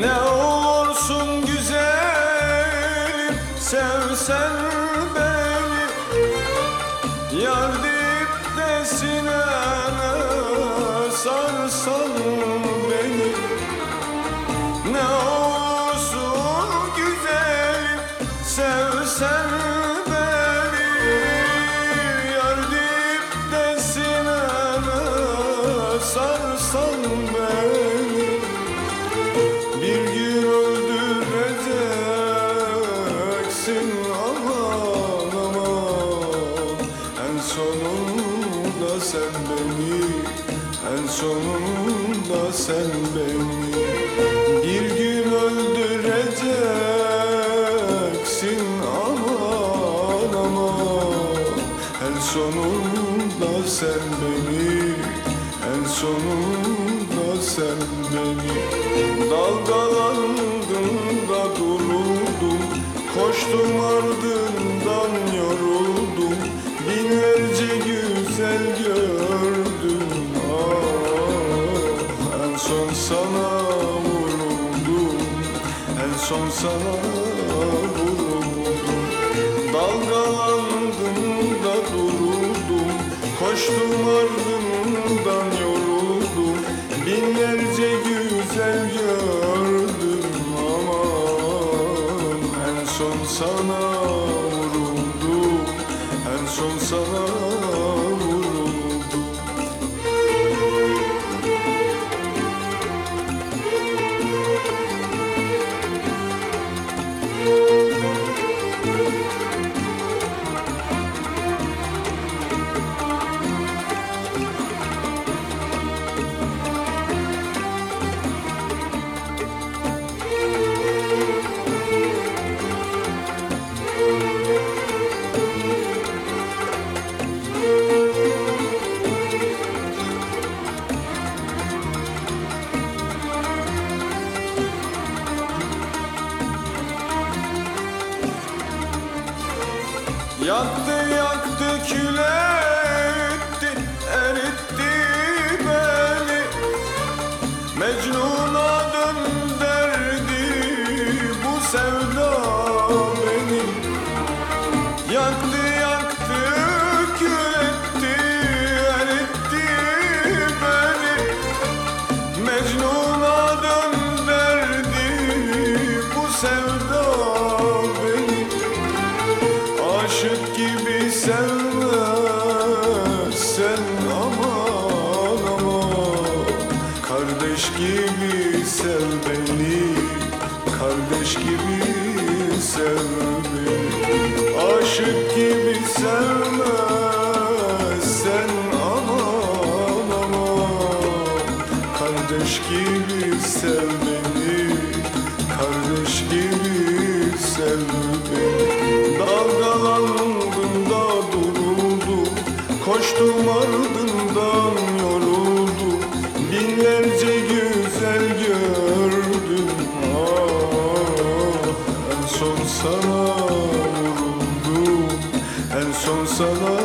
Ne olursun güzelim sevsen sen beni En sonunda sen beni. Bir gün öldüreceksin aman aman. En sonunda sen beni En sonunda sen beni. Dalgalandım da duruldum Koştum ardından son sana vuruldum Dalgalandım da duruldum Koştum ardından yoruldum. Binlerce güzel gördüm aman En son sana Yaktı yaktı küle etti eritti beni. Mecnun'a döndürdü bu sevda gibi sevme sen aman aman. Kardeş gibi sev beni Kardeş gibi sev beni. Aşık gibi sevme sen aman aman. Kardeş gibi sev beni Kardeş gibi sev beni En